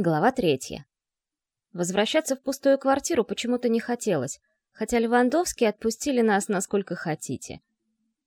Глава третья. Возвращаться в пустую квартиру почему-то не хотелось, хотя Левандовские отпустили нас насколько хотите.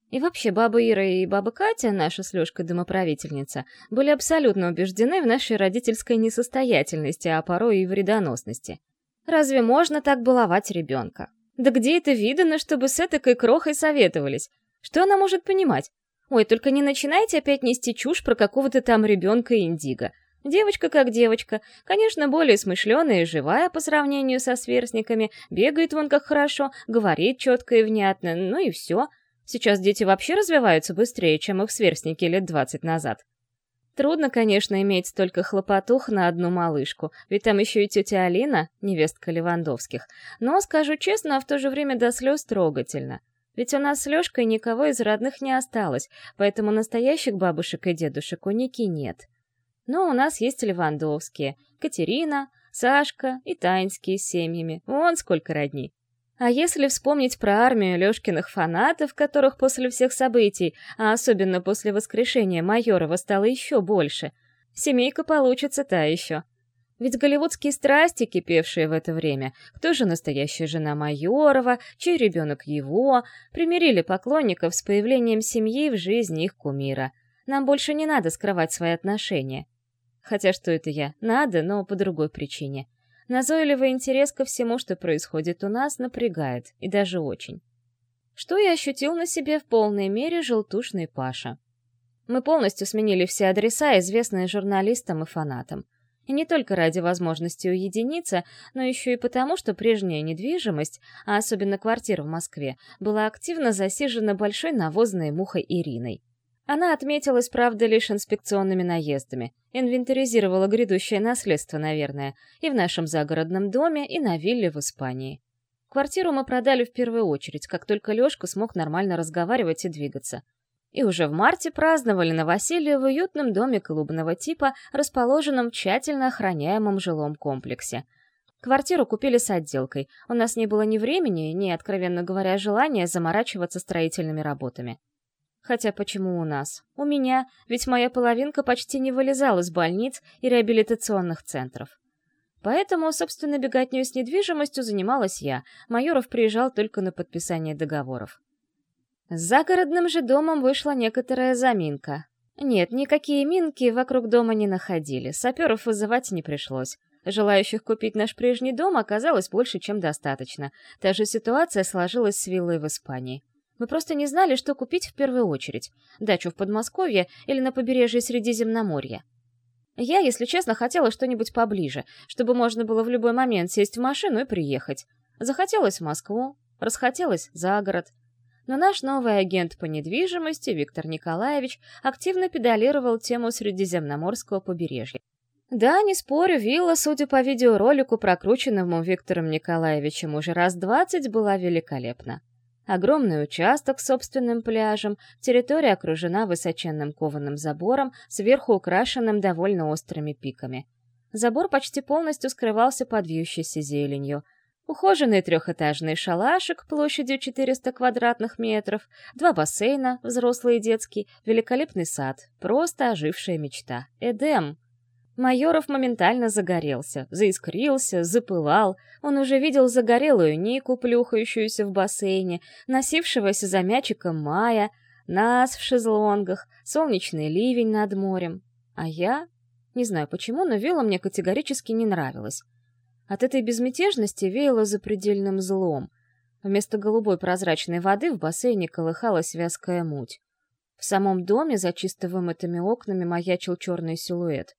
И вообще, баба Ира и баба Катя, наша с Лёшкой домоправительница, были абсолютно убеждены в нашей родительской несостоятельности, а порой и вредоносности. Разве можно так баловать ребенка? Да где это видано, чтобы с этакой крохой советовались? Что она может понимать? Ой, только не начинайте опять нести чушь про какого-то там ребенка Индиго. Девочка как девочка, конечно, более смышленая и живая по сравнению со сверстниками, бегает вон как хорошо, говорит четко и внятно, ну и все. Сейчас дети вообще развиваются быстрее, чем их сверстники лет двадцать назад. Трудно, конечно, иметь столько хлопотух на одну малышку, ведь там еще и тетя Алина, невестка Левандовских. Но, скажу честно, а в то же время до слез трогательно. Ведь у нас с Лешкой никого из родных не осталось, поэтому настоящих бабушек и дедушек у Ники нет. Но у нас есть Левандовские, Катерина, Сашка и Таинские с семьями. Вон сколько родней. А если вспомнить про армию Лёшкиных фанатов, которых после всех событий, а особенно после воскрешения Майорова стало еще больше, семейка получится та еще. Ведь голливудские страсти, кипевшие в это время, кто же настоящая жена Майорова, чей ребенок его, примирили поклонников с появлением семьи в жизни их кумира. Нам больше не надо скрывать свои отношения. Хотя что это я? Надо, но по другой причине. Назойливый интерес ко всему, что происходит у нас, напрягает, и даже очень. Что я ощутил на себе в полной мере желтушный Паша. Мы полностью сменили все адреса, известные журналистам и фанатам. И не только ради возможности уединиться, но еще и потому, что прежняя недвижимость, а особенно квартира в Москве, была активно засижена большой навозной мухой Ириной. Она отметилась, правда, лишь инспекционными наездами. Инвентаризировала грядущее наследство, наверное, и в нашем загородном доме, и на вилле в Испании. Квартиру мы продали в первую очередь, как только Лёшка смог нормально разговаривать и двигаться. И уже в марте праздновали новоселье в уютном доме клубного типа, расположенном в тщательно охраняемом жилом комплексе. Квартиру купили с отделкой. У нас не было ни времени, ни, откровенно говоря, желания заморачиваться строительными работами. Хотя почему у нас? У меня, ведь моя половинка почти не вылезала из больниц и реабилитационных центров. Поэтому, собственно, беготней с недвижимостью занималась я. Майоров приезжал только на подписание договоров. С загородным же домом вышла некоторая заминка. Нет, никакие минки вокруг дома не находили, саперов вызывать не пришлось. Желающих купить наш прежний дом оказалось больше, чем достаточно. Та же ситуация сложилась с виллой в Испании. Мы просто не знали, что купить в первую очередь — дачу в Подмосковье или на побережье Средиземноморья. Я, если честно, хотела что-нибудь поближе, чтобы можно было в любой момент сесть в машину и приехать. Захотелось в Москву, расхотелось за город. Но наш новый агент по недвижимости, Виктор Николаевич, активно педалировал тему Средиземноморского побережья. Да, не спорю, вилла, судя по видеоролику, прокрученному Виктором Николаевичем уже раз двадцать, была великолепна. Огромный участок с собственным пляжем, территория окружена высоченным кованым забором, сверху украшенным довольно острыми пиками. Забор почти полностью скрывался под вьющейся зеленью. Ухоженный трехэтажный шалашик площадью 400 квадратных метров, два бассейна, взрослый и детский, великолепный сад, просто ожившая мечта. Эдем! Майоров моментально загорелся, заискрился, запылал. Он уже видел загорелую Нику, плюхающуюся в бассейне, носившегося за мячиком Мая, нас в шезлонгах, солнечный ливень над морем. А я? Не знаю почему, но вилла мне категорически не нравилась. От этой безмятежности веяло запредельным злом. Вместо голубой прозрачной воды в бассейне колыхалась вязкая муть. В самом доме за чисто вымытыми окнами маячил черный силуэт.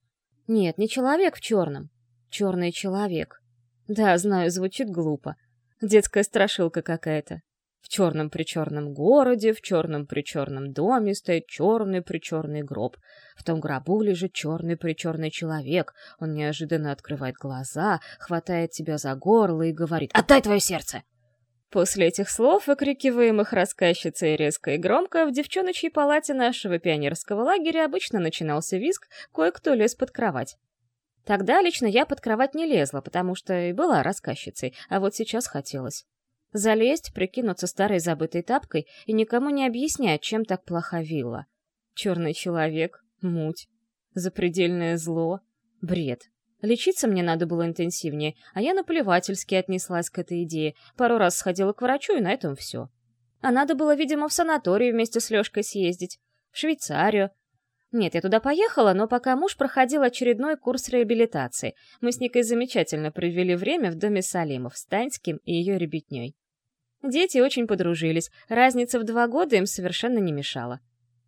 Нет, не человек в черном. Черный человек. Да, знаю, звучит глупо. Детская страшилка какая-то. В черном при черном городе, в черном при черном доме стоит черный при черный гроб. В том гробу лежит черный при черный человек. Он неожиданно открывает глаза, хватает тебя за горло и говорит «Отдай твое сердце!» После этих слов, выкрикиваемых рассказчицей резко и громко, в девчоночьей палате нашего пионерского лагеря обычно начинался визг, кое-кто лез под кровать. Тогда лично я под кровать не лезла, потому что и была рассказчицей, а вот сейчас хотелось. Залезть, прикинуться старой забытой тапкой и никому не объяснять, чем так плоха вилла. Черный человек, муть, запредельное зло, бред. Лечиться мне надо было интенсивнее, а я наплевательски отнеслась к этой идее, пару раз сходила к врачу, и на этом все. А надо было, видимо, в санаторий вместе с Лёшкой съездить, в Швейцарию. Нет, я туда поехала, но пока муж проходил очередной курс реабилитации, мы с Никой замечательно провели время в доме Салимов с Таньским и ее ребятней. Дети очень подружились, разница в два года им совершенно не мешала.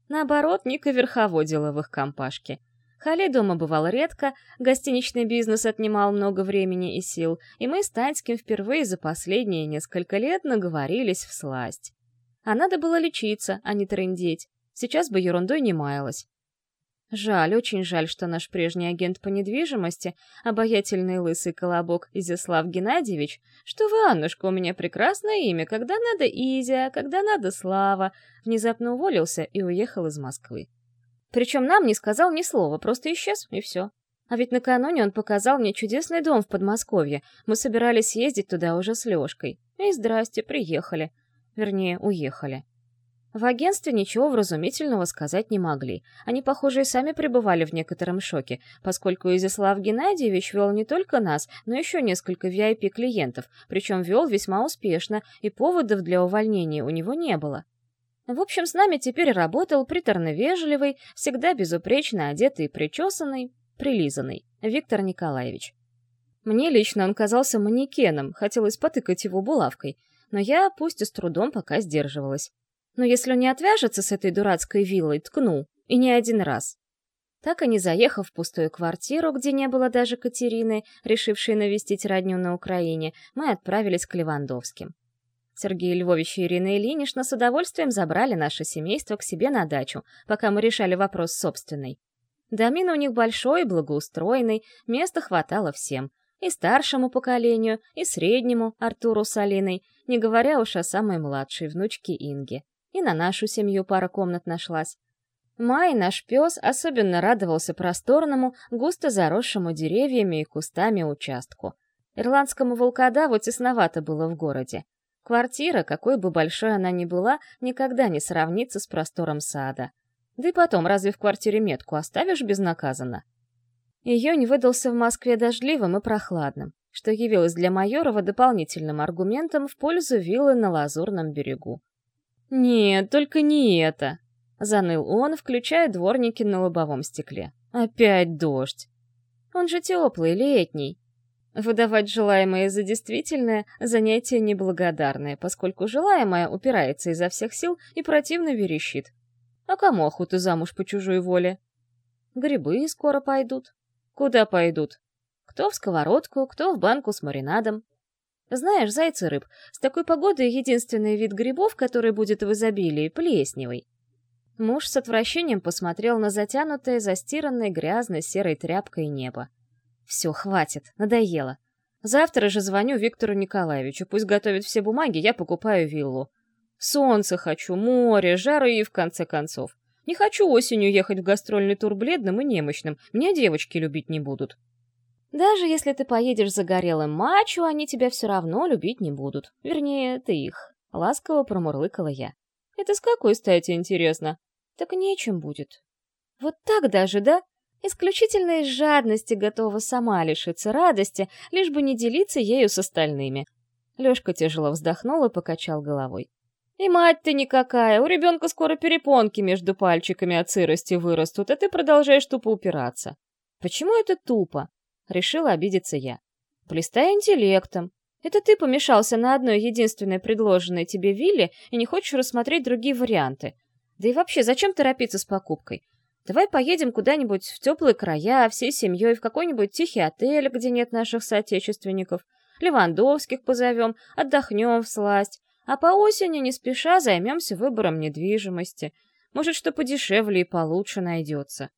Наоборот, Ника верховодила в их компашке. Хали дома бывал редко, гостиничный бизнес отнимал много времени и сил, и мы с Таньским впервые за последние несколько лет наговорились в сласть. А надо было лечиться, а не трындеть. Сейчас бы ерундой не маялась. Жаль, очень жаль, что наш прежний агент по недвижимости, обаятельный лысый колобок Изяслав Геннадьевич, что вы, Аннушка, у меня прекрасное имя, когда надо Изя, когда надо Слава, внезапно уволился и уехал из Москвы. Причем нам не сказал ни слова, просто исчез, и все. А ведь накануне он показал мне чудесный дом в Подмосковье. Мы собирались ездить туда уже с Лёшкой. И здрасте, приехали. Вернее, уехали. В агентстве ничего вразумительного сказать не могли. Они, похоже, и сами пребывали в некотором шоке, поскольку Изяслав Геннадьевич вел не только нас, но еще несколько VIP-клиентов, причем вел весьма успешно, и поводов для увольнения у него не было. В общем, с нами теперь работал приторно-вежливый, всегда безупречно одетый и причесанный, прилизанный Виктор Николаевич. Мне лично он казался манекеном, хотелось потыкать его булавкой, но я, пусть и с трудом, пока сдерживалась. Но если он не отвяжется с этой дурацкой виллой, ткну. И не один раз. Так и не заехав в пустую квартиру, где не было даже Катерины, решившей навестить родню на Украине, мы отправились к Левандовским. Сергей Львович и Ирина Ильинична с удовольствием забрали наше семейство к себе на дачу, пока мы решали вопрос собственный. Домин у них большой, благоустроенный, места хватало всем. И старшему поколению, и среднему, Артуру с Алиной, не говоря уж о самой младшей внучке Инге. И на нашу семью пара комнат нашлась. Май, наш пес, особенно радовался просторному, густо заросшему деревьями и кустами участку. Ирландскому волкодаву тесновато было в городе. Квартира, какой бы большой она ни была, никогда не сравнится с простором сада. Да и потом, разве в квартире метку оставишь безнаказанно? Июнь выдался в Москве дождливым и прохладным, что явилось для Майорова дополнительным аргументом в пользу виллы на Лазурном берегу. «Нет, только не это!» — заныл он, включая дворники на лобовом стекле. «Опять дождь!» «Он же теплый, летний!» Выдавать желаемое за действительное — занятие неблагодарное, поскольку желаемое упирается изо всех сил и противно верещит. А кому охота замуж по чужой воле? Грибы скоро пойдут. Куда пойдут? Кто в сковородку, кто в банку с маринадом. Знаешь, зайцы рыб, с такой погодой единственный вид грибов, который будет в изобилии, плесневый. Муж с отвращением посмотрел на затянутое, застиранное грязной серой тряпкой небо. Все, хватит, надоело. Завтра же звоню Виктору Николаевичу, пусть готовит все бумаги, я покупаю виллу. Солнце хочу, море, жары и в конце концов. Не хочу осенью ехать в гастрольный тур бледным и немощным, меня девочки любить не будут. Даже если ты поедешь загорелым мачо, они тебя все равно любить не будут. Вернее, ты их. Ласково промурлыкала я. Это с какой стати интересно? Так нечем будет. Вот так даже, да? Исключительно из жадности готова сама лишиться радости, лишь бы не делиться ею с остальными. Лёшка тяжело вздохнул и покачал головой. «И мать ты никакая, у ребенка скоро перепонки между пальчиками от сырости вырастут, а ты продолжаешь тупо упираться». «Почему это тупо?» Решила обидеться я. Блистая интеллектом. Это ты помешался на одной единственной предложенной тебе вилле и не хочешь рассмотреть другие варианты. Да и вообще, зачем торопиться с покупкой? Давай поедем куда-нибудь в теплые края, всей семьей, в какой-нибудь тихий отель, где нет наших соотечественников. Левандовских позовем, отдохнем в сласть. А по осени не спеша займемся выбором недвижимости. Может, что подешевле и получше найдется.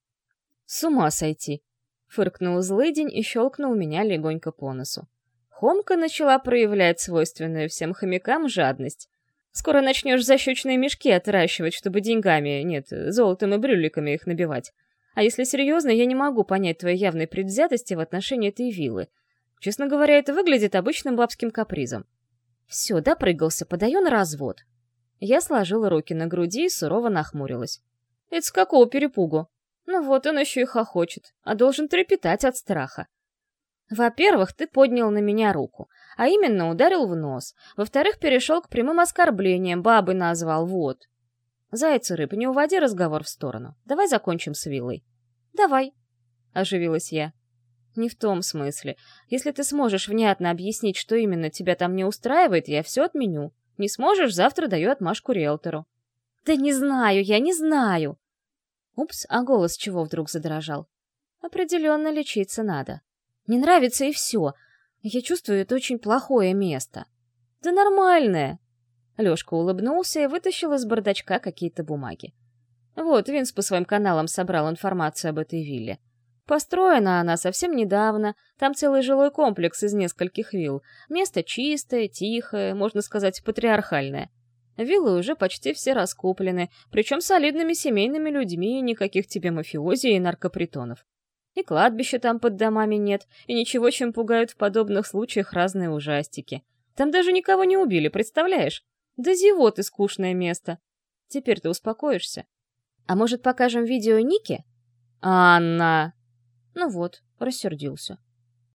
С ума сойти. Фыркнул злыдень и щелкнул меня легонько по носу. Хомка начала проявлять свойственную всем хомякам жадность. Скоро начнешь защечные мешки отращивать, чтобы деньгами, нет, золотом и брюликами их набивать. А если серьезно, я не могу понять твоей явной предвзятости в отношении этой виллы. Честно говоря, это выглядит обычным бабским капризом. Все, допрыгался, подаю на развод. Я сложила руки на груди и сурово нахмурилась. Это с какого перепугу? Ну вот он еще и хохочет, а должен трепетать от страха. Во-первых, ты поднял на меня руку, а именно ударил в нос. Во-вторых, перешел к прямым оскорблениям, бабы назвал, вот. Зайцы рыб, не уводи разговор в сторону. Давай закончим с виллой. Давай, оживилась я. Не в том смысле. Если ты сможешь внятно объяснить, что именно тебя там не устраивает, я все отменю. Не сможешь, завтра даю отмашку риэлтору. Да не знаю, я не знаю. Упс, а голос чего вдруг задрожал? Определенно лечиться надо. Не нравится и все. Я чувствую, это очень плохое место. Да нормальное. Лёшка улыбнулся и вытащил из бардачка какие-то бумаги. Вот, Винс по своим каналам собрал информацию об этой вилле. Построена она совсем недавно, там целый жилой комплекс из нескольких вилл. Место чистое, тихое, можно сказать, патриархальное. Виллы уже почти все раскуплены, причем солидными семейными людьми, никаких тебе мафиози и наркопритонов. И кладбища там под домами нет, и ничего, чем пугают в подобных случаях разные ужастики. Там даже никого не убили, представляешь? Да зевот и скучное место. Теперь ты успокоишься. А может, покажем видео Ники? Анна! Ну вот, рассердился.